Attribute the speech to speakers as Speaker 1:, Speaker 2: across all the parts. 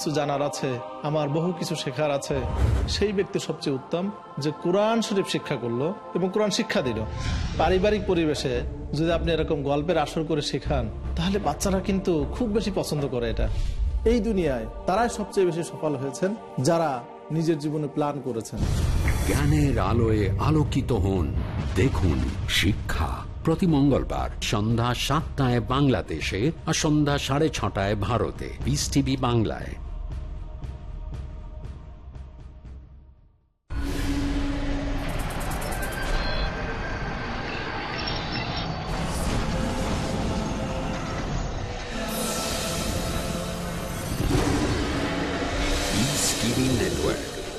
Speaker 1: কিছু জানার আছে, আমার বহু কিছু শেখার আছে। সেই ব্যক্তি সবচেয়ে উত্তম যে কোরআন শরীফ শিক্ষা করল এবং কোরআন শিক্ষা দিল। পারিবারিক পরিবেশে যদি আপনি এরকম গল্পের আসর করে শেখান, তাহলে বাচ্চারা কিন্তু খুব বেশি পছন্দ করে এটা। এই দুনিয়ায় তারাই সবচেয়ে বেশি সফল হয়েছেন যারা নিজের জীবনে প্ল্যান করেছেন।
Speaker 2: জ্ঞানের আলোয় আলোকিত হন। দেখুন শিক্ষা প্রতি মঙ্গলবার সন্ধ্যা সাতটায় বাংলাদেশে আর সন্ধ্যা সাড়ে ছটায় ভারতে। বিস টিভি বাংলায়।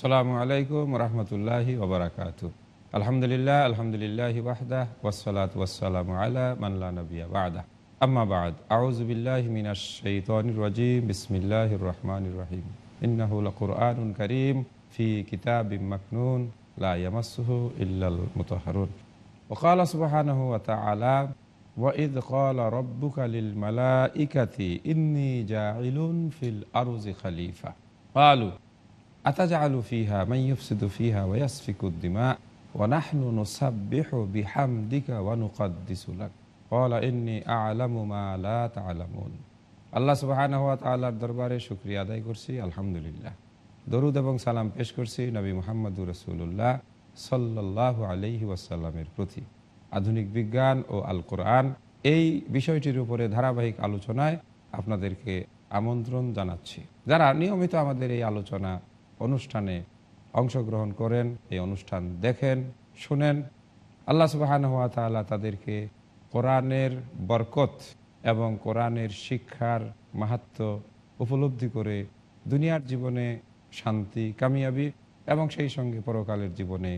Speaker 3: আসসালামু আলাইকুম রহমতুল্লাহি ওবরাকাত আলহামদুলিল্লাহ আলহামদুলিল্লাহ ওয়াহদা ওসলাত ওয়াসালাম আলা মাল্লা নবিয়া বাদা আম্মা বাদ আউজবিল্লাহ মিনাশ শাইতানির রাজিম বিসমিল্লাহির রহমানির রহিম ইন্নাহু লাকুরআনুন কারীম ফি কিতাবিম মাকনুন লা ইয়ামাসসুহু ইল্লাল মুতাহহারুন وقال سبحانه وتعالى وإذ قال ربك للملائكة إني جاعل في الأرض خليفة قالوا أتجعل فيها من يفسد فيها ويسفك الدماء ونحن نسبح بحمدك ونقدس لك قال إني أعلم ما لا تعلمون আল্লাহ সুবাহানহ তাল্লার দরবারে শুক্রিয়া আদায় করছি আলহামদুলিল্লাহ দরুদ এবং সালাম পেশ করছি নবী মোহাম্মদুর রসুল্লাহ সাল্লাহ আলহি ওয়াসাল্লামের প্রতি আধুনিক বিজ্ঞান ও আল কোরআন এই বিষয়টির উপরে ধারাবাহিক আলোচনায় আপনাদেরকে আমন্ত্রণ জানাচ্ছি যারা নিয়মিত আমাদের এই আলোচনা অনুষ্ঠানে অংশগ্রহণ করেন, এই অনুষ্ঠান দেখেন, শুনেন। আল্লাহ সুবাহান হাত তালা তাদেরকে কোরআনের বরকত এবং কোরআনের শিক্ষার মাহাত্ম উপলব্ধি করে দুনিয়ার জীবনে শান্তি, কামিয়াবি এবং সেই সঙ্গে পরকালের জীবনে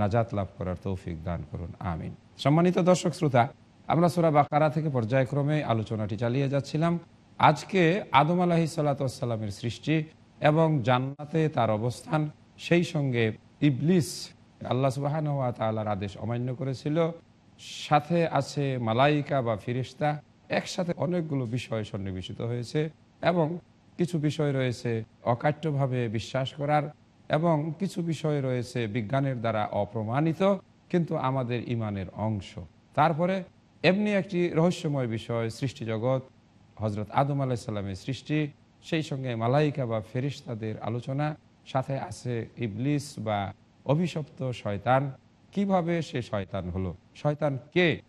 Speaker 3: নাজাত লাভ করার তৌফিক দান করুন। আমিন। সম্মানিত দর্শক শ্রোতা, আমরা সোরা বাকারা থেকে পর্যায়ক্রমে আলোচনাটি চালিয়ে যাচ্ছিলাম। আজকে আদম আলাহি সাল্লাতামের সৃষ্টি এবং জান্নাতে তার অবস্থান। সেই সঙ্গে ইবলিস আল্লাহ সুবাহান ওয়া তালার আদেশ অমান্য করেছিল। সাথে আছে মালাইকা বা ফিরিস্তা একসাথে অনেকগুলো বিষয় সন্নিবেশিত হয়েছে এবং কিছু বিষয় রয়েছে অকাট্যভাবে বিশ্বাস করার এবং কিছু বিষয় রয়েছে বিজ্ঞানের দ্বারা অপ্রমাণিত, কিন্তু আমাদের ইমানের অংশ। তারপরে এমনি একটি রহস্যময় বিষয় সৃষ্টি জগৎ হজরত আদম আলাহিসাল্লামের সৃষ্টি। সেই সঙ্গে মালাইকা বা ফেরিস্তাদের আলোচনা, সাথে আছে ইবলিস বা অভিশপ্ত শয়তান। কীভাবে সে শয়তান হলো? শয়তান কে?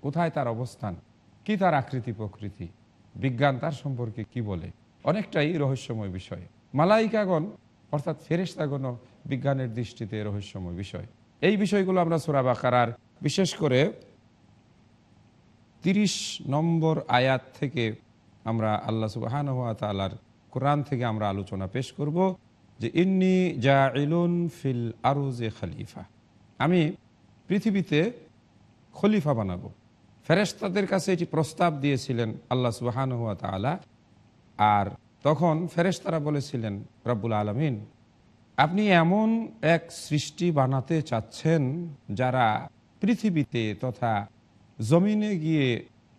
Speaker 3: কোথায় তার অবস্থান? কি তার আকৃতি প্রকৃতি? বিজ্ঞান তার সম্পর্কে কি বলে? অনেকটাই রহস্যময় বিষয়। মালাইকাগণ, অর্থাৎ ফেরিস্তাগণও বিজ্ঞানের দৃষ্টিতে রহস্যময় বিষয়। এই বিষয়গুলো আমরা সোরাবাকার বিশেষ করে তিরিশ নম্বর আয়াত থেকে আমরা আল্লাহ সুবাহান হাত তালার কোরআন থেকে আমরা আলোচনা পেশ করব যে ইন্নি জা ইলুন ফিল আরুজে খালিফা। আমি পৃথিবীতে খলিফা বানাবো। ফেরেস্তাদের কাছে এটি প্রস্তাব দিয়েছিলেন আল্লাহ সুবাহান হুয়া তালা আর তখন ফেরেস্তারা বলেছিলেন, রব্বুল আলমিন, আপনি এমন এক সৃষ্টি বানাতে চাচ্ছেন যারা পৃথিবীতে তথা জমিনে গিয়ে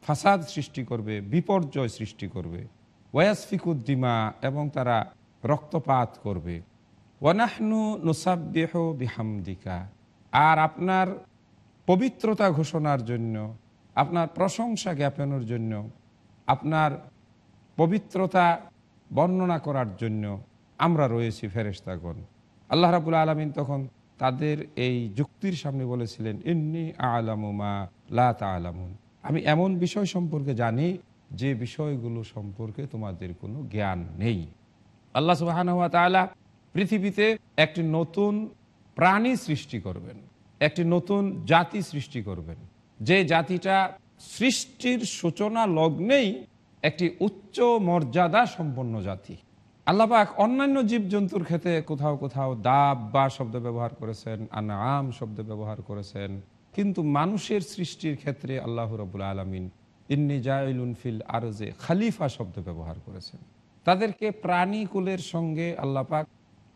Speaker 3: ফাসাদ সৃষ্টি করবে, বিপর্যয় সৃষ্টি করবে। ওয়াসফিকুদ্দিমা এবং তারা রক্তপাত করবে। ওয়ানাহনু নুসাব্বেহ বিহামদিকা। আর আপনার পবিত্রতা ঘোষণার জন্য, আপনার প্রশংসা জ্ঞাপনের জন্য, আপনার পবিত্রতা বর্ণনা করার জন্য আমরা রয়েছি ফেরেস্তাগণ আল্লাহ রাবুল আলমিন তখন তাদের এই যুক্তির সামনে বলেছিলেন, ইন্নি আলামুমা লা আলামুন আমি এমন বিষয় সম্পর্কে জানি যে বিষয়গুলো সম্পর্কে তোমাদের কোনো জ্ঞান নেই। আল্লাহ সুবাহান পৃথিবীতে একটি নতুন প্রাণী সৃষ্টি করবেন, একটি নতুন জাতি সৃষ্টি করবেন। যে জাতিটা সৃষ্টির সূচনা লগ্নেই একটি উচ্চ মর্যাদা সম্পন্ন জাতি। আল্লাপাক অন্যান্য জীবজন্তুর ক্ষেত্রে কোথাও কোথাও দাব বা শব্দ ব্যবহার করেছেন আনাম শব্দ ব্যবহার করেছেন। কিন্তু মানুষের সৃষ্টির ক্ষেত্রে আল্লাহ রবুল আলমিন ইন্নি জাইলুন ফিল আরজে খালিফা শব্দ ব্যবহার করেছেন। তাদেরকে প্রাণীকুলের সঙ্গে আল্লাপাক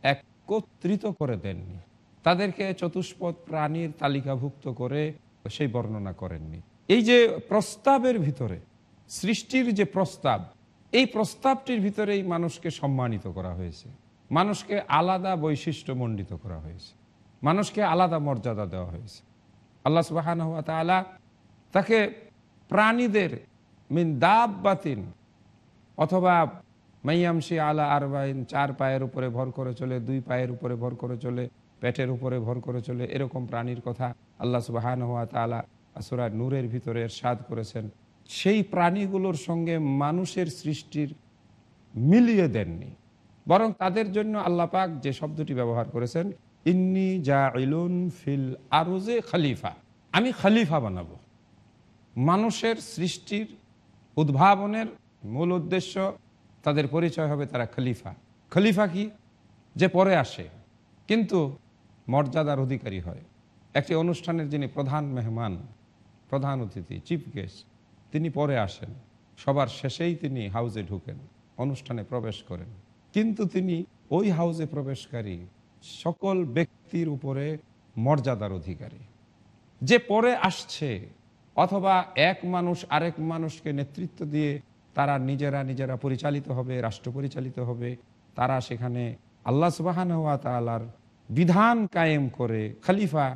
Speaker 3: একত্রিত করে দেননি। তাদেরকে চতুষ্পদ প্রাণীর তালিকাভুক্ত করে সেই বর্ণনা করেননি। এই যে প্রস্তাবের ভিতরে, সৃষ্টির যে প্রস্তাব, এই প্রস্তাবটির ভিতরেই মানুষকে সম্মানিত করা হয়েছে। মানুষকে আলাদা বৈশিষ্ট্য মণ্ডিত করা হয়েছে। মানুষকে আলাদা মর্যাদা দেওয়া হয়েছে। আল্লাহ সুবাহান হাত তাকে প্রাণীদের, মিন দাব বাতিন অথবা মাইয়ামশি আলা আরবাইন, চার পায়ের উপরে ভর করে চলে, দুই পায়ের উপরে ভর করে চলে, পেটের উপরে ভর করে চলে, এরকম প্রাণীর কথা আল্লাহ সুবাহান হাত তাআলা আসুরা নূরের ভিতরে এরশাদ করেছেন। সেই প্রাণীগুলোর সঙ্গে মানুষের সৃষ্টির মিলিয়ে দেননি। বরং তাদের জন্য আল্লাহ পাক যে শব্দটি ব্যবহার করেছেন ইন্নি যা ইলুন ফিল আরুজে খালিফা। আমি খালিফা বানাবো। মানুষের সৃষ্টির উদ্ভাবনের মূল উদ্দেশ্য তাদের পরিচয় হবে তারা খলিফা। খলিফা কি? যে পরে আসে, কিন্তু মর্যাদার অধিকারী হয়। একটি অনুষ্ঠানের যিনি প্রধান মেহমান, প্রধান অতিথি, চিফ গেস্ট, তিনি পরে আসেন। সবার শেষেই তিনি হাউজে ঢুকেন, অনুষ্ঠানে প্রবেশ করেন। কিন্তু তিনি ওই হাউজে প্রবেশকারী সকল ব্যক্তির উপরে মর্যাদার অধিকারী। যে পরে আসছে, অথবা এক মানুষ আরেক মানুষকে নেতৃত্ব দিয়ে তারা নিজেরা নিজেরা পরিচালিত হবে, রাষ্ট্র পরিচালিত হবে, তারা সেখানে আল্লাহ সুবাহান হওয়া তালার বিধান কায়েম করে খালিফা।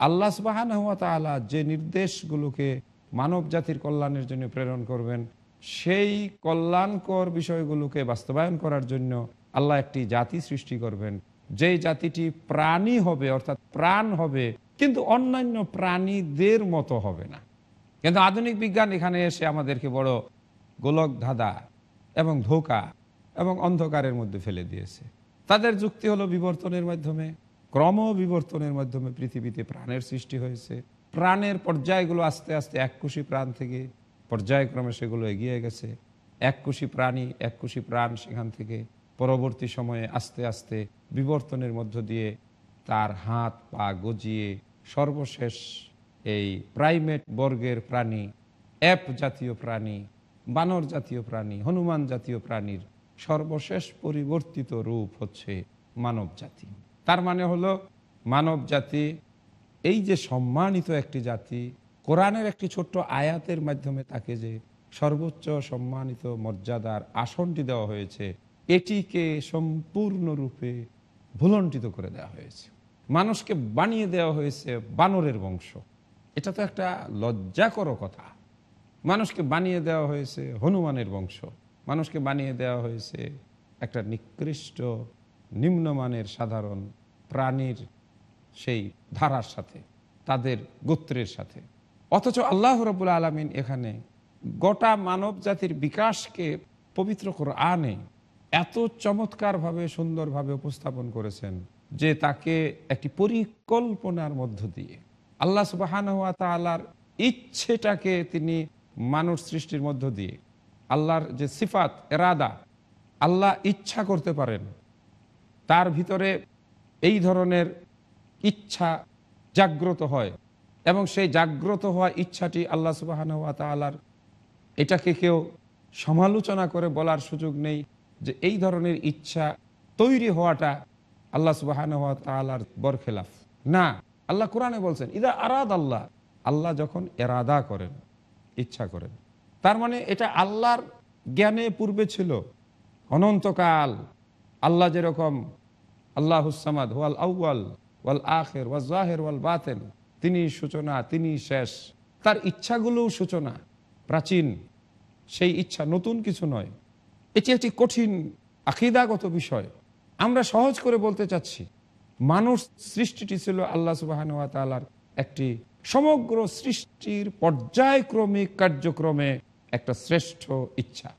Speaker 3: আল্লাহ সুবাহান হওয়া তালা যে নির্দেশগুলোকে মানব জাতির কল্যাণের জন্য প্রেরণ করবেন, সেই কল্যাণকর বিষয়গুলোকে বাস্তবায়ন করার জন্য আল্লাহ একটি জাতি সৃষ্টি করবেন। যেই জাতিটি প্রাণী হবে, অর্থাৎ প্রাণ হবে, কিন্তু অন্যান্য প্রাণীদের মতো হবে না। কিন্তু আধুনিক বিজ্ঞান এখানে এসে আমাদেরকে বড় গোলক ধাঁধা এবং ধোকা এবং অন্ধকারের মধ্যে ফেলে দিয়েছে। তাদের যুক্তি হলো বিবর্তনের মাধ্যমে, ক্রম বিবর্তনের মাধ্যমে পৃথিবীতে প্রাণের সৃষ্টি হয়েছে। প্রাণের পর্যায়গুলো আস্তে আস্তে এককুশি প্রাণ থেকে, পর্যায়ক্রমে সেগুলো এগিয়ে গেছে। এককুশি প্রাণী, এককুশি প্রাণ সেখান থেকে পরবর্তী সময়ে আস্তে আস্তে বিবর্তনের মধ্য দিয়ে তার হাত পা গজিয়ে সর্বশেষ এই প্রাইমেট বর্গের প্রাণী অ্যাপ জাতীয় প্রাণী, বানর জাতীয় প্রাণী, হনুমান জাতীয় প্রাণীর সর্বশেষ পরিবর্তিত রূপ হচ্ছে মানব জাতি। তার মানে হলো মানব জাতি এই যে সম্মানিত একটি জাতি, কোরআনের একটি ছোট্ট আয়াতের মাধ্যমে তাকে যে সর্বোচ্চ সম্মানিত মর্যাদার আসনটি দেওয়া হয়েছে, এটিকে সম্পূর্ণরূপে ভুলণ্ঠিত করে দেওয়া হয়েছে। মানুষকে বানিয়ে দেওয়া হয়েছে বানরের বংশ। এটা তো একটা লজ্জাকর কথা। মানুষকে বানিয়ে দেওয়া হয়েছে হনুমানের বংশ। মানুষকে বানিয়ে দেওয়া হয়েছে একটা নিকৃষ্ট, নিম্নমানের, সাধারণ প্রাণীর সেই ধারার সাথে, তাদের গোত্রের সাথে। অথচ আল্লাহ রবুল আলমিন এখানে গোটা মানব জাতির বিকাশকে পবিত্র করে আনে এত চমৎকারভাবে, সুন্দরভাবে উপস্থাপন করেছেন যে তাকে একটি পরিকল্পনার মধ্য দিয়ে, আল্লাহ সুবাহান হাত তালার ইচ্ছেটাকে তিনি মানুষ সৃষ্টির মধ্য দিয়ে, আল্লাহর যে সিফাত, এরাদা, আল্লাহ ইচ্ছা করতে পারেন, তার ভিতরে এই ধরনের ইচ্ছা জাগ্রত হয় এবং সেই জাগ্রত হওয়া ইচ্ছাটি আল্লাহ সুবাহান হাত তালার এটাকে কেউ সমালোচনা করে বলার সুযোগ নেই। যে এই ধরনের ইচ্ছা তৈরি হওয়াটা আল্লাহ সুবাহান হাত তালার বরখেলাফ। না, আল্লাহ কোরআনে বলছেন, ইদা আরাদ আল্লাহ আল্লাহ যখন এরাদা করেন, ইচ্ছা করেন। তার মানে এটা আল্লাহর জ্ঞানে পূর্বে ছিল, অনন্তকাল আল্লাহ যেরকম আল্লাহ হুসামাদ ওয়াল আউ্য়াল, ওয়াল আখের ওয়াল জাহের, ওয়াল বাতেন, তিনি সূচনা, তিনি শেষ। তার ইচ্ছাগুলোও সূচনা, প্রাচীন। সেই ইচ্ছা নতুন কিছু নয়। এটি একটি কঠিন আখিদাগত বিষয়। আমরা সহজ করে বলতে চাচ্ছি, মানুষ সৃষ্টিটি ছিল আল্লাহ সুবাহানুয়া তালার একটি সমগ্র সৃষ্টির পর্যায়ক্রমিক কার্যক্রমে একটা শ্রেষ্ঠ ইচ্ছা।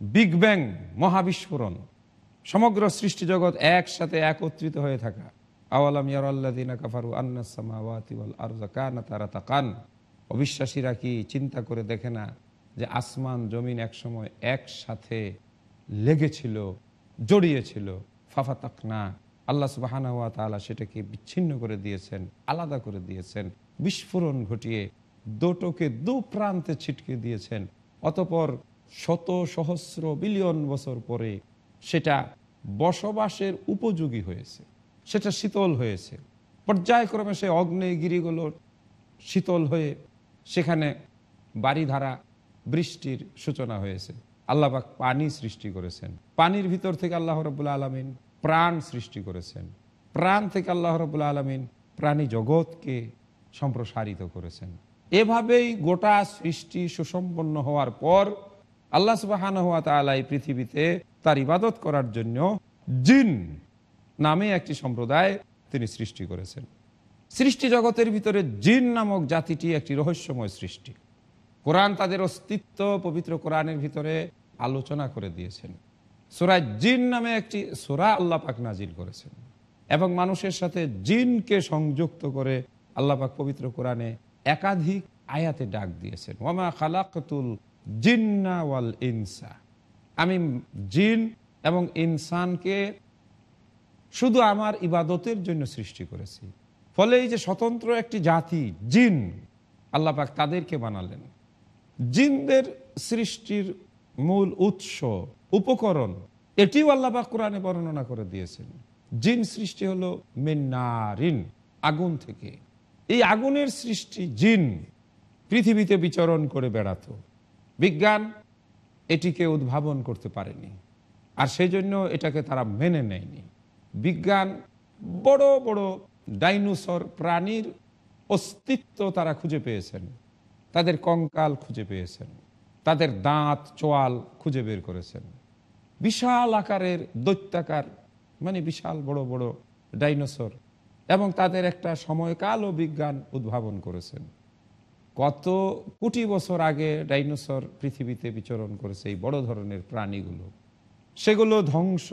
Speaker 3: বিগ ব্যাং মহাবিস্ফোরণ, সমগ্র সৃষ্টি জগৎ একসাথে একত্রিত হয়ে থাকা। আওয়ালাম তারাতাকান। অবিশ্বাসীরা কি চিন্তা করে দেখে না যে আসমান, জমিন একসময় একসাথে লেগেছিল, জড়িয়েছিল। ফাফা ফাফাতাকনা, আল্লাহ সুবাহানা তাআলা সেটাকে বিচ্ছিন্ন করে দিয়েছেন, আলাদা করে দিয়েছেন, বিস্ফোরণ ঘটিয়ে দুটোকে দু প্রান্তে ছিটকে দিয়েছেন। অতপর শত সহস্র বিলিয়ন বছর পরে সেটা বসবাসের উপযোগী হয়েছে, সেটা শীতল হয়েছে। পর্যায়ক্রমে সে অগ্নেয়গিরিগুলো শীতল হয়ে সেখানে বাড়িধারা বৃষ্টির সূচনা হয়েছে। আল্লাহ পাক পানি সৃষ্টি করেছেন। পানির ভিতর থেকে আল্লাহ রবুল্লা আলমিন প্রাণ সৃষ্টি করেছেন। প্রাণ থেকে আল্লাহ রবুল্লা আলমিন প্রাণী জগৎকে সম্প্রসারিত করেছেন। এভাবেই গোটা সৃষ্টি সুসম্পন্ন হওয়ার পর আল্লাহ সুবাহান হাত আলাই পৃথিবীতে তার ইবাদত করার জন্য জিন নামে একটি সম্প্রদায় তিনি সৃষ্টি করেছেন। সৃষ্টি জগতের ভিতরে জিন নামক জাতিটি একটি রহস্যময় সৃষ্টি। কোরআন তাদের অস্তিত্ব পবিত্র কোরআনের ভিতরে আলোচনা করে দিয়েছেন। সোরা জিন নামে একটি সোরা আল্লাহ পাক নাজিল করেছেন এবং মানুষের সাথে জিনকে সংযুক্ত করে আল্লাহ পাক পবিত্র কোরআনে একাধিক আয়াতে ডাক দিয়েছেন। ওয়ামা খালাকুল জিন্না ওয়াল ইনসা। আমি জিন এবং ইনসানকে শুধু আমার ইবাদতের জন্য সৃষ্টি করেছি। ফলে এই যে স্বতন্ত্র একটি জাতি, জিন, আল্লাহ পাক তাদেরকে বানালেন। জিনদের সৃষ্টির মূল উৎস, উপকরণ, এটিও আল্লাহ পাক কোরআনে বর্ণনা করে দিয়েছেন। জিন সৃষ্টি হলো মিন্নারিন, আগুন থেকে। এই আগুনের সৃষ্টি জিন পৃথিবীতে বিচরণ করে বেড়াতো। বিজ্ঞান এটিকে উদ্ভাবন করতে পারেনি, আর সেই জন্য এটাকে তারা মেনে নেয়নি। বিজ্ঞান বড় বড় ডাইনোসর প্রাণীর অস্তিত্ব তারা খুঁজে পেয়েছেন। তাদের কঙ্কাল খুঁজে পেয়েছেন। তাদের দাঁত, চোয়াল খুঁজে বের করেছেন। বিশাল আকারের দৈত্যাকার মানে বিশাল বড় বড় ডাইনোসর এবং তাদের একটা সময়কালও বিজ্ঞান উদ্ভাবন করেছেন। কত কোটি বছর আগে ডাইনোসর পৃথিবীতে বিচরণ করেছে এই বড় ধরনের প্রাণীগুলো। সেগুলো ধ্বংস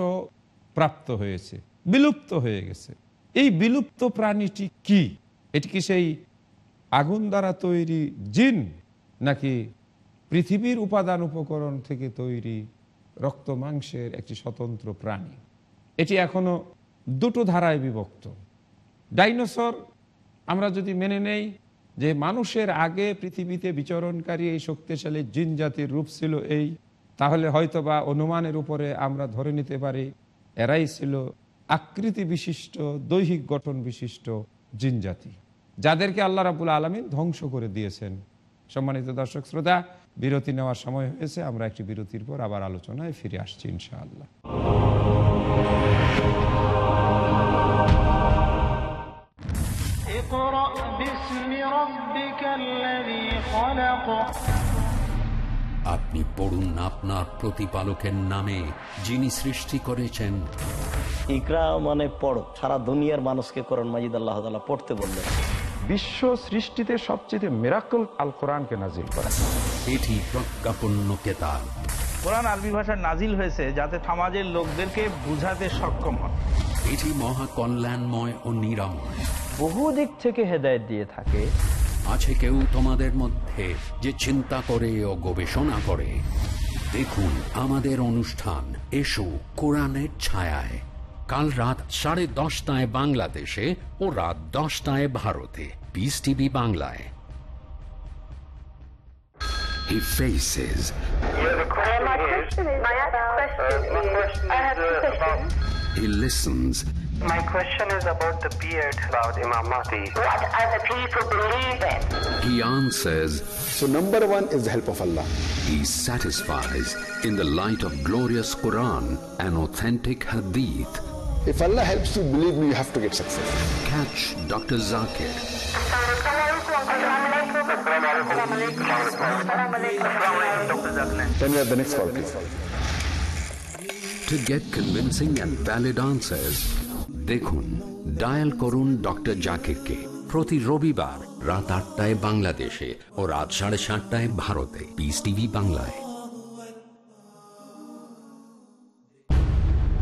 Speaker 3: প্রাপ্ত হয়েছে, বিলুপ্ত হয়ে গেছে। এই বিলুপ্ত প্রাণীটি কি? এটি কি সেই আগুন দ্বারা তৈরি জিন নাকি পৃথিবীর উপাদান উপকরণ থেকে তৈরি রক্ত মাংসের একটি স্বতন্ত্র প্রাণী? এটি এখনও দুটো ধারায় বিভক্ত। ডাইনোসর, আমরা যদি মেনে নেই যে মানুষের আগে পৃথিবীতে বিচরণকারী এই শক্তিশালী জিন জাতির রূপ ছিল এই, তাহলে হয়তোবা অনুমানের উপরে আমরা ধরে নিতে পারি এরাই ছিল আকৃতি বিশিষ্ট দৈহিক গঠন বিশিষ্ট জিন জাতি। যাদেরকে আল্লাহ রাবুল আলমী ধ্বংস করে দিয়েছেন। সম্মানিত দর্শক শ্রোতা বিরতি নেওয়ার সময় হয়েছে আমরা একটি বিরতির পর আবার আলোচনায় ফিরে আসছি ইনশাআল্লাহ।
Speaker 2: আপনি পড়ুন আপনার প্রতিপালকের নামে যিনি সৃষ্টি করেছেন।
Speaker 4: ইকরা মানে পড়ো সারা দুনিয়ার মানুষকে করণ মাজিদ আল্লাহ পড়তে বললেন।
Speaker 3: বিশ্ব সৃষ্টিতে সবচেয়ে মেরাকল আল কোরআনকে নাজিল করা।
Speaker 2: এটি প্রজ্ঞাপন্য কেতাব।
Speaker 5: কোরআন আরবি ভাষায় নাজিল হয়েছে যাতে সমাজের লোকদেরকে বুঝাতে সক্ষম হয়।
Speaker 2: এটি মহা কল্যাণময় ও নিরাময়।
Speaker 6: বহু দিক থেকে হেদায়েত দিয়ে থাকে।
Speaker 2: আছে কেউ তোমাদের মধ্যে যে চিন্তা করে ও গবেষণা করে। দেখুন আমাদের অনুষ্ঠান এসো কোরআনের ছায়ায়। কাল রাত সাড়ে দশটায় বাংলাদেশে ও রাত দশটায় ভারতে পিস টিভি বাংলায় He faces,
Speaker 7: My question is, my question is, I have two questions.
Speaker 2: he listens,
Speaker 8: My question is about the beard about Imam Mahdi.
Speaker 7: What are the people believe in?
Speaker 2: he answers,
Speaker 9: So number one is the help of Allah.
Speaker 2: he satisfies in the light of glorious Quran and authentic Hadith.
Speaker 9: If Allah helps you, believe me, you have to get success.
Speaker 2: Catch Dr. Zakir
Speaker 9: Then we have the next call, please.
Speaker 2: to get convincing and valid answers. দেখুন dial করুন doctor জাকিরকে প্রতি রবিবার রাত আটটায় বাংলাদেশে ও রাত সাড়ে সাতটায় ভারতে পিস টিভি বাংলায়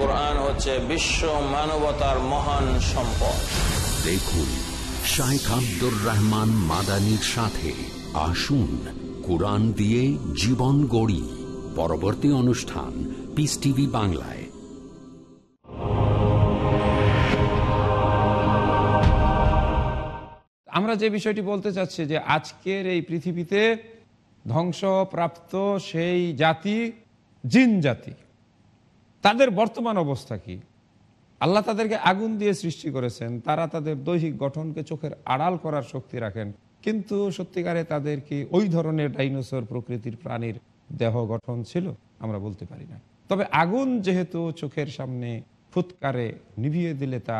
Speaker 10: কোরআন হচ্ছে বিশ্ব মানবতার মহান সম্পদ।
Speaker 2: দেখুন শাইখ আব্দুর রহমান মাদানির সাথে আসুন কোরআন দিয়ে জীবন গড়ি। পরবর্তী অনুষ্ঠান পিস টিভি বাংলায়।
Speaker 3: আমরা যে বিষয়টি বলতে চাচ্ছি যে আজকের এই পৃথিবীতে ধ্বংসপ্রাপ্ত সেই জাতি জিন জাতি। তাদের বর্তমান অবস্থা কি? আল্লাহ তাদেরকে আগুন দিয়ে সৃষ্টি করেছেন, তারা তাদের দৈহিক গঠনকে চোখের আড়াল করার শক্তি রাখেন। কিন্তু সত্যিকারে তাদের কি ওই ধরনের ডাইনোসর প্রকৃতির প্রাণীর দেহ গঠন ছিল? আমরা বলতে পারি না। তবে আগুন যেহেতু চোখের সামনে ফুৎকারে নিভিয়ে দিলে তা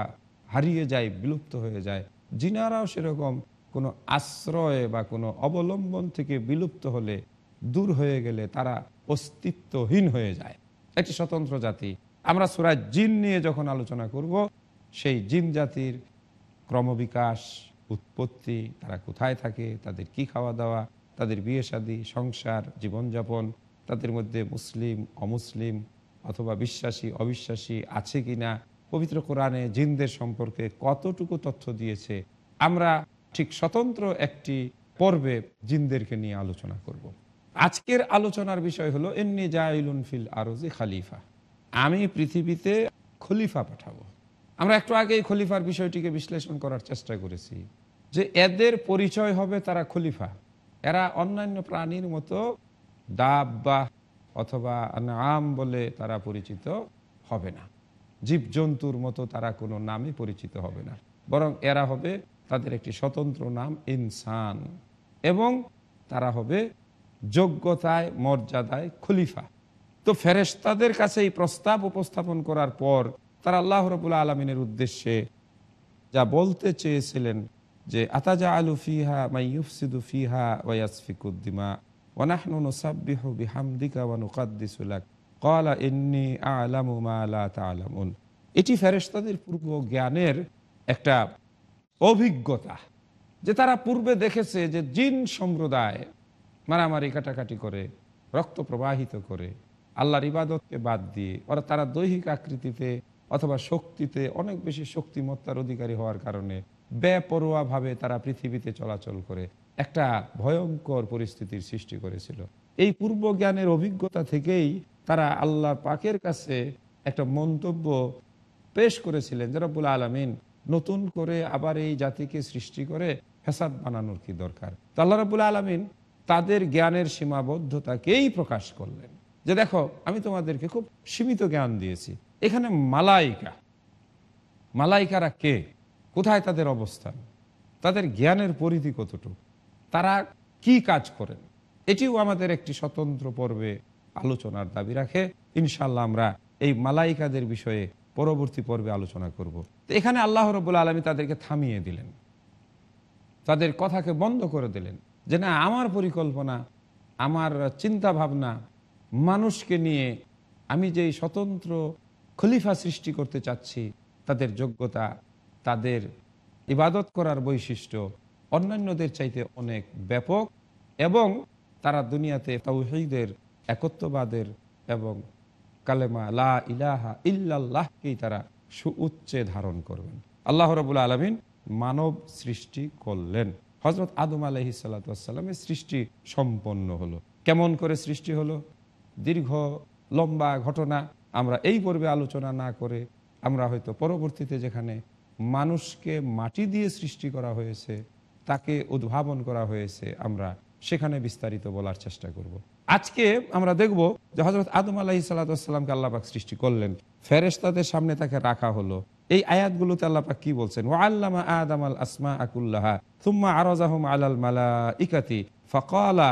Speaker 3: হারিয়ে যায়, বিলুপ্ত হয়ে যায়, জিনারাও সেরকম কোনো আশ্রয় বা কোনো অবলম্বন থেকে বিলুপ্ত হলে দূর হয়ে গেলে তারা অস্তিত্বহীন হয়ে যায়। একটি স্বতন্ত্র জাতি আমরা সুরাজ জিন নিয়ে যখন আলোচনা করব, সেই জিন জাতির ক্রমবিকাশ, উৎপত্তি, তারা কোথায় থাকে, তাদের কি খাওয়া দাওয়া তাদের বিয়ে শাদী সংসার, জীবনযাপন, তাদের মধ্যে মুসলিম, অমুসলিম অথবা বিশ্বাসী, অবিশ্বাসী আছে কি না পবিত্র কোরআনে জিনদের সম্পর্কে কতটুকু তথ্য দিয়েছে, আমরা ঠিক স্বতন্ত্র একটি পর্বে জিনদেরকে নিয়ে আলোচনা করব। আজকের আলোচনার বিষয় হলো এমনি জাইলুন ফিল আরজি খালিফা। আমি পৃথিবীতে খলিফা পাঠাবো। আমরা একটু আগে খলিফার বিষয়টিকে বিশ্লেষণ করার চেষ্টা করেছি যে এদের পরিচয় হবে তারা খলিফা। এরা অন্যান্য প্রাণীর মতো ডাব্বা অথবা আম বলে তারা পরিচিত হবে না। জীবজন্তুর মতো তারা কোনো নামে পরিচিত হবে না। বরং এরা হবে তাদের একটি স্বতন্ত্র নাম ইনসান এবং তারা হবে যোগ্যতায়, মর্যাদায় খলিফা। তো ফেরেস্তাদের কাছে এই প্রস্তাব উপস্থাপন করার পর তারা আল্লাহ রবুল্লা আলমিনের উদ্দেশ্যে যা বলতে চেয়েছিলেন যে আতাজা আলু ফিহা মাইয়ুফসিদু ফিহা ওয়াসফিকুদ্দিমা ওয়ানাহনু নুসাব্বিহু বিহামদিকা ওয়া নুকাদ্দিসু লাক। ক্বালা ইন্নী আ'লামু মা লা তা'লামুন। এটি ফেরেশতাদের পূর্ব জ্ঞানের একটা অভিজ্ঞতা যে তারা পূর্বে দেখেছে যে জিন সম্প্রদায় মারামারি কাটাকাটি করে, রক্ত প্রবাহিত করে, আল্লাহর ইবাদতকে বাদ দিয়ে, ওরা তারা দৈহিক আকৃতিতে অথবা শক্তিতে অনেক বেশি শক্তিমত্তার অধিকারী হওয়ার কারণে বেপরোয়াভাবে তারা পৃথিবীতে চলাচল করে, একটা ভয়ঙ্কর পরিস্থিতির সৃষ্টি করেছিল। এই পূর্ব জ্ঞানের অভিজ্ঞতা থেকেই তারা আল্লাহ পাকের কাছে একটা মন্তব্য পেশ করেছিলেন যে রব্বুল আলমিন নতুন করে আবার এই জাতিকে সৃষ্টি করে ফেসাদ বানানোর কি দরকার? তো আল্লাহ রবুল আলমিন তাদের জ্ঞানের সীমাবদ্ধতাকেই প্রকাশ করলেন। যে দেখো, আমি তোমাদেরকে খুব সীমিত জ্ঞান দিয়েছি। এখানে মালাইকা। মালাইকারা কে? কোথায় তাদের অবস্থান? তাদের জ্ঞানের পরিধি কতটুকু? তারা কি কাজ করেন? এটিও আমাদের একটি স্বতন্ত্র পর্বে আলোচনার দাবি রাখে। ইনশাল্লাহ আমরা এই মালাইকাদের বিষয়ে পরবর্তী পর্বে আলোচনা করব। তো এখানে আল্লাহ রবুল্লা আলমী তাদেরকে থামিয়ে দিলেন। তাদের কথাকে বন্ধ করে দিলেন। যে না, আমার পরিকল্পনা, আমার চিন্তা ভাবনা মানুষকে নিয়ে আমি যেই স্বতন্ত্র খলিফা সৃষ্টি করতে চাচ্ছি, তাদের যোগ্যতা, তাদের ইবাদত করার বৈশিষ্ট্য অন্যান্যদের চাইতে অনেক ব্যাপক এবং তারা দুনিয়াতে তৌহিদের একত্ববাদের এবং কালেমা লা ইলাহা ইল্লাল্লাহকেই তারা সুউচ্চে ধারণ করবেন। আল্লাহ রবুল্লা আলমিন মানব সৃষ্টি করলেন। হজরত আদম আলহি সাল্লাতামের সৃষ্টি সম্পন্ন হলো। কেমন করে সৃষ্টি হলো? দীর্ঘ, লম্বা ঘটনা আমরা এই পর্বে আলোচনা না করে আমরা হয়তো পরবর্তীতে যেখানে মানুষকে মাটি দিয়ে সৃষ্টি করা হয়েছে, তাকে উদ্ভাবন করা হয়েছে, আমরা সেখানে বিস্তারিত বলার চেষ্টা করব। আজকে আমরা দেখব যে হজরত আদম আলাহি সাল্লাতামকে আল্লাহবাক সৃষ্টি করলেন। ফেরেস্তাদের সামনে তাকে রাখা হলো। এই আয়াতগুলোতে আল্লাপাক কি বলছেন ও আল্লামা আদম আল আসমা আকুল্লাহা থুম্মা আরজাহুম আলাল মালা ইকাতি ফকালা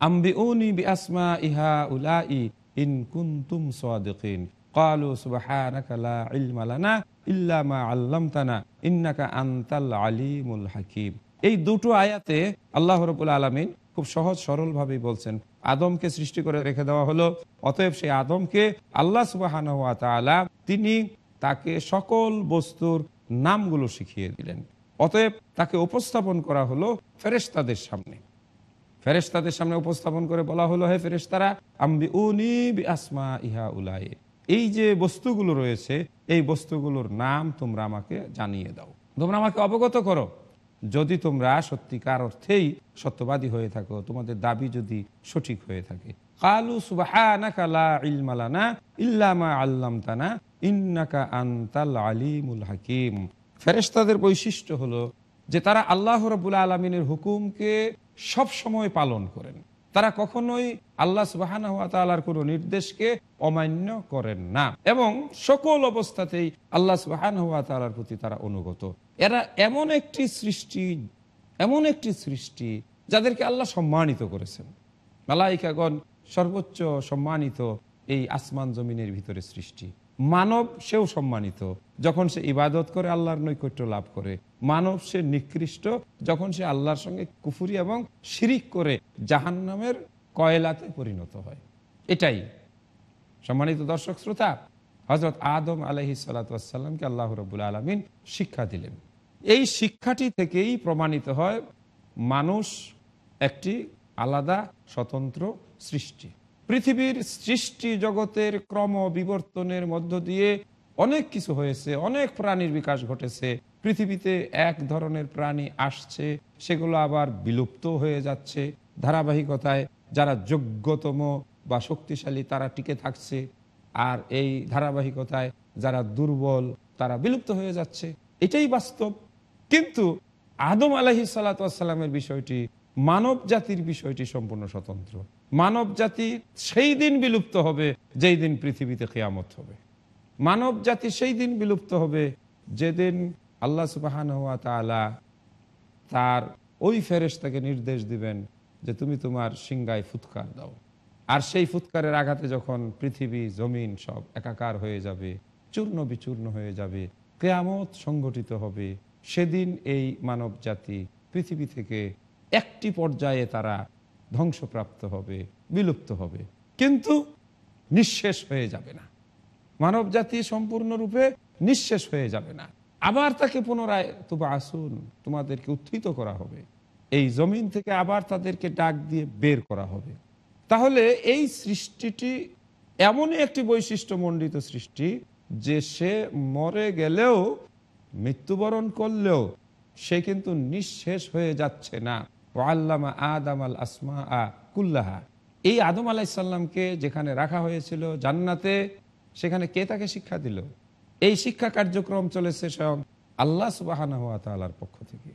Speaker 3: আম্বিউনি বি আসমা ইহা উলাই ইন কুনতুম সাদিকিন قالوا سبحانك لا علم لنا إلا ما علمتنا إنك أنت العليم الحكيم এই দুটো আয়াতে আল্লাহ রবুল আলমিন খুব সহজ সরল ভাবে বলছেন আদমকে সৃষ্টি করে রেখে দেওয়া হলো অতএব সেই আদমকে আল্লাহ সুবাহ তিনি তাকে সকল বস্তুর নামগুলো শিখিয়ে দিলেন। অতএব তাকে উপস্থাপন করা হলো ফেরেশতাদের সামনে। ফেরেশতাদের সামনে উপস্থাপন করে বলা হলো, হে ফেরেশতারা আম্বি উনি আসমা ইহা উলায়ে এই যে বস্তুগুলো রয়েছে, এই বস্তুগুলোর নাম তোমরা আমাকে জানিয়ে দাও। তোমরা আমাকে অবগত করো। যদি তোমরা সত্যিকার অর্থেই সত্যবাদী হয়ে থাকো, তোমাদের দাবি যদি সঠিক হয়ে থাকে। কালু সুবাহানাকা লা ইলমা লানা ইল্লা মা আল্লামতানা ইন্নাকা আনতাল আলিমুল হাকিম। ফেরেশতাদের বৈশিষ্ট্য হলো যে তারা আল্লাহ রবুল আলমিনের হুকুমকে সব সময় পালন করেন। তারা কখনোই আল্লাহ সুবাহান তালার কোন নির্দেশকে অমান্য করেন না এবং সকল অবস্থাতেই আল্লাহ সুবাহান তালার প্রতি তারা অনুগত। এরা এমন একটি সৃষ্টি, এমন একটি সৃষ্টি যাদেরকে আল্লাহ সম্মানিত করেছেন। মালাইকাগণ সর্বোচ্চ সম্মানিত এই আসমান জমিনের ভিতরে সৃষ্টি। মানব সেও সম্মানিত। যখন সে ইবাদত করে, আল্লাহর নৈকট্য লাভ করে। মানব সে নিকৃষ্ট যখন সে আল্লাহর সঙ্গে কুফুরি এবং শিরিক করে জাহান নামের কয়লাতে পরিণত হয়। এটাই। সম্মানিত দর্শক শ্রোতা হজরত আদম আলহি সাল্লাতামকে আল্লাহ রবুল আলমিন শিক্ষা দিলেন। এই শিক্ষাটি থেকেই প্রমাণিত হয়, মানুষ একটি আলাদা স্বতন্ত্র সৃষ্টি। পৃথিবীর সৃষ্টি জগতের ক্রম বিবর্তনের মধ্য দিয়ে অনেক কিছু হয়েছে, অনেক প্রাণীর বিকাশ ঘটেছে। পৃথিবীতে এক ধরনের প্রাণী আসছে, সেগুলো আবার বিলুপ্ত হয়ে যাচ্ছে। ধারাবাহিকতায় যারা যোগ্যতম বা শক্তিশালী তারা টিকে থাকছে, আর এই ধারাবাহিকতায় যারা দুর্বল তারা বিলুপ্ত হয়ে যাচ্ছে। এটাই বাস্তব। কিন্তু আদম আলহি সাল্লাতামের বিষয়টি মানব জাতির বিষয়টি সম্পূর্ণ স্বতন্ত্র। মানব জাতি সেই দিন বিলুপ্ত হবে যেই দিন পৃথিবীতে কেয়ামত হবে। মানব জাতি সেই দিন বিলুপ্ত হবে যেদিন আল্লাহ সুবাহান হাত তার ওই ফেরেশতাকে নির্দেশ দিবেন যে তুমি তোমার সিংগায় ফুৎকার দাও। আর সেই ফুৎকারের আঘাতে যখন পৃথিবী, জমিন সব একাকার হয়ে যাবে, চূর্ণ বিচূর্ণ হয়ে যাবে, কেয়ামত সংগঠিত হবে, সেদিন এই মানব জাতি পৃথিবী থেকে একটি পর্যায়ে তারা ধ্বংসপ্রাপ্ত হবে, বিলুপ্ত হবে। কিন্তু নিঃশেষ হয়ে যাবে না। মানব জাতি সম্পূর্ণরূপে নিঃশেষ হয়ে যাবে না। আবার তাকে পুনরায় তবু আসুন, তোমাদেরকে উত্থিত করা হবে। এই জমিন থেকে আবার তাদেরকে ডাক দিয়ে বের করা হবে। তাহলে এই সৃষ্টিটি এমনই একটি বৈশিষ্ট্য মণ্ডিত সৃষ্টি যে সে মরে গেলেও, মৃত্যুবরণ করলেও সে কিন্তু নিঃশেষ হয়ে যাচ্ছে না। আল্লামা আদম আল আসমা আ কুল্লাহা। এই আদম আলাইসাল্লামকে যেখানে রাখা হয়েছিল জান্নাতে, সেখানে কে তাকে শিক্ষা দিল? এই শিক্ষা কার্যক্রম চলেছে স্বয়ং আল্লাহ সুবাহানা হাত তালার পক্ষ থেকে।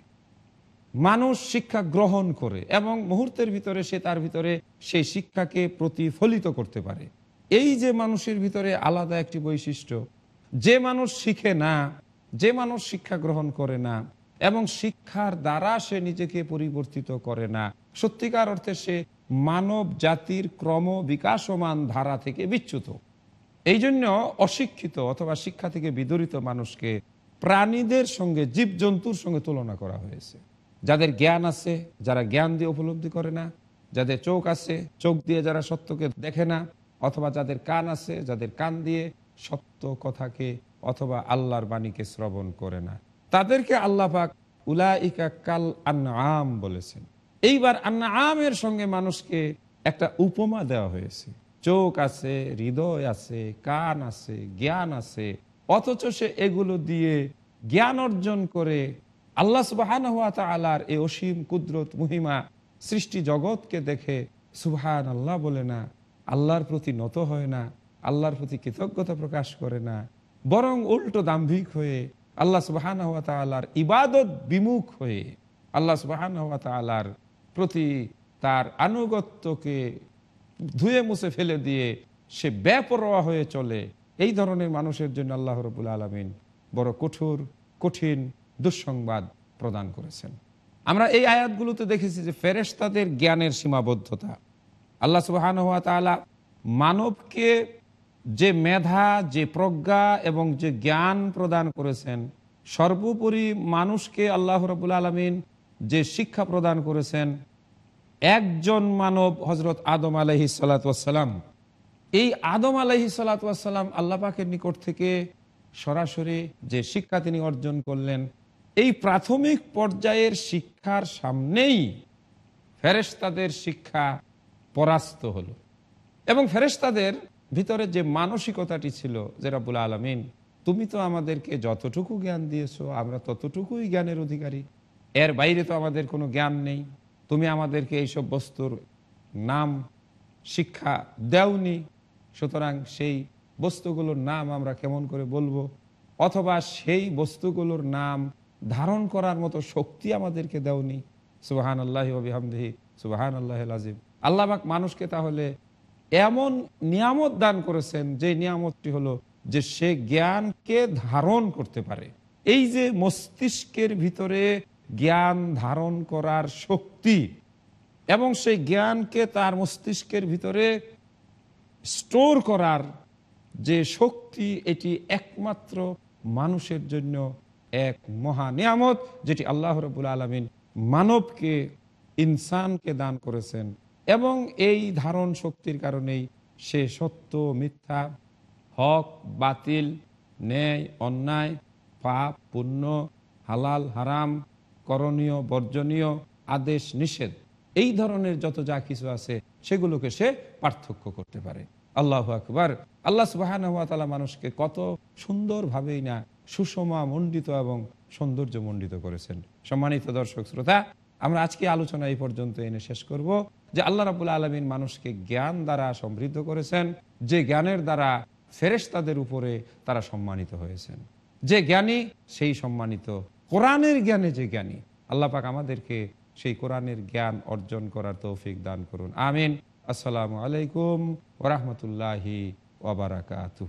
Speaker 3: মানুষ শিক্ষা গ্রহণ করে এবং মুহূর্তের ভিতরে সে তার ভিতরে সেই শিক্ষাকে প্রতিফলিত করতে পারে। এই যে মানুষের ভিতরে আলাদা একটি বৈশিষ্ট্য, যে মানুষ শিখে না, যে মানুষ শিক্ষা গ্রহণ করে না এবং শিক্ষার দ্বারা সে নিজেকে পরিবর্তিত করে না। সত্যিকার অর্থে সে মানব জাতির ক্রম বিকাশমান ধারা থেকে বিচ্যুত। এই জন্য অশিক্ষিত অথবা শিক্ষা থেকে বিদরিত মানুষকে প্রাণীদের সঙ্গে, জীবজন্তুর সঙ্গে তুলনা করা হয়েছে। যাদের জ্ঞান আছে, যারা জ্ঞান দিয়ে উপলব্ধি করে না, যাদের চোখ আছে, চোখ দিয়ে যারা সত্যকে দেখে না, অথবা যাদের কান আছে, যাদের কান দিয়ে সত্য কথাকে অথবা আল্লাহর বাণীকে শ্রবণ করে না। তাদেরকে আল্লাহ পাক উলাইকা কাল আম বলেছেন। এইবার আন্না আমের সঙ্গে মানুষকে একটা উপমা দেওয়া হয়েছে। চোখ আছে, হৃদয় আছে, কান আছে, জ্ঞান আছে। অথচ সে এগুলো দিয়ে জ্ঞান অর্জন করে আল্লাহ সুবাহান হাত আলার এই অসীম কুদরত মহিমা সৃষ্টি জগৎকে দেখে সুবাহান আল্লাহ বলে না, আল্লাহর প্রতি নত হয় না, আল্লাহর প্রতি কৃতজ্ঞতা প্রকাশ করে না, বরং উল্টো দাম্ভিক হয়ে আল্লাহ সুবাহান হাত আলার ইবাদত বিমুখ হয়ে আল্লাহ সুবাহান হাত আলার প্রতি তার আনুগত্যকে ধুয়ে মুছে ফেলে দিয়ে সে ব্যাপরোয়া হয়ে চলে। এই ধরনের মানুষের জন্য আল্লাহ রবুল আলমিন বড় কঠোর, কঠিন, দুঃসংবাদ প্রদান করেছেন। আমরা এই আয়াতগুলোতে দেখেছি যে ফেরেশতাদের জ্ঞানের সীমাবদ্ধতা। আল্লাহ সুবাহান হাত তালা মানবকে যে মেধা, যে প্রজ্ঞা এবং যে জ্ঞান প্রদান করেছেন, সর্বোপরি মানুষকে আল্লাহ রবুল আলমিন যে শিক্ষা প্রদান করেছেন, একজন মানব হজরত আদম আলহি সালাতাম এই আদম আলহি সালাতাম আল্লাহ পাকের নিকট থেকে সরাসরি যে শিক্ষা তিনি অর্জন করলেন, এই প্রাথমিক পর্যায়ের শিক্ষার সামনেই ফেরেশতাদের শিক্ষা পরাস্ত হলো। এবং ফেরেশতাদের ভিতরে যে মানসিকতাটি ছিল যে রাবুল আলমিন, তুমি তো আমাদেরকে যতটুকু জ্ঞান দিয়েছ, আমরা ততটুকুই জ্ঞানের অধিকারী। এর বাইরে তো আমাদের কোনো জ্ঞান নেই। তুমি আমাদেরকে এইসব বস্তুর নাম, শিক্ষা দেওনি। সুতরাং সেই বস্তুগুলোর নাম আমরা কেমন করে বলব? অথবা সেই বস্তুগুলোর নাম ধারণ করার মতো শক্তি আমাদেরকে দেওনি? সুবাহান আল্লাহ হামদিহি সুবাহান আল্লাহ আজিম আল্লাহবাক মানুষকে তাহলে এমন নিয়ামত দান করেছেন যে নিয়ামতটি হলো যে সে জ্ঞানকে ধারণ করতে পারে। এই যে মস্তিষ্কের ভিতরে জ্ঞান ধারণ করার শক্তি এবং সেই জ্ঞানকে তার মস্তিষ্কের ভিতরে স্টোর করার যে শক্তি, এটি একমাত্র মানুষের জন্য এক মহা নিয়ামত, যেটি আল্লাহ রবুল আলমিন মানবকে, ইনসানকে দান করেছেন। এবং এই ধারণ শক্তির কারণেই সে সত্য, মিথ্যা, হক, বাতিল, ন্যায়, অন্যায়, পাপ, পুণ্য, হালাল, হারাম, করণীয়, বর্জনীয় আদেশ, নিষেধ, এই ধরনের যত যা কিছু আছে, সেগুলোকে সে পার্থক্য করতে পারে। আল্লাহ আকবার। আল্লাহ সুবাহান মানুষকে কত সুন্দরভাবেই না সুষমা মণ্ডিত এবং সৌন্দর্য মণ্ডিত করেছেন। সম্মানিত দর্শক, শ্রোতা আমরা আজকে আলোচনা এই পর্যন্ত এনে শেষ করব যে আল্লাহ রাবুল আলমিন মানুষকে জ্ঞান দ্বারা সমৃদ্ধ করেছেন, যে জ্ঞানের দ্বারা ফেরেশতাদের উপরে তারা সম্মানিত হয়েছেন। যে জ্ঞানী, সেই সম্মানিত। কোরআনের জ্ঞানে যে জ্ঞানী। আল্লাহ পাক আমাদেরকে সেই কোরআনের জ্ঞান অর্জন করার তৌফিক দান করুন। আমিন। আসসালামু আলাইকুম ওরহমতুল্লাহি ওবরাকাতু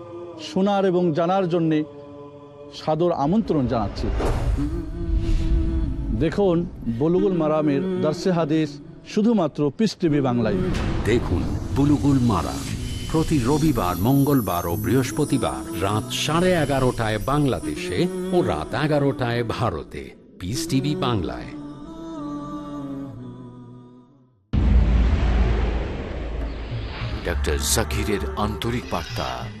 Speaker 11: শোনার এবং জানার জন্যে সাদর আমন্ত্রণ জানাচ্ছি। দেখুন বলুগুল মারামের দার্সে হাদিস শুধুমাত্র পিস টিভি বাংলায়।
Speaker 2: দেখুন বুলুগুল মারা প্রতি রবিবার মঙ্গলবার ও বৃহস্পতিবার রাত সাড়ে এগারোটায় বাংলাদেশে ও রাত এগারোটায় ভারতে। পিস টিভি বাংলায়।
Speaker 12: ডক্টর জাকিরের আন্তরিক বার্তা।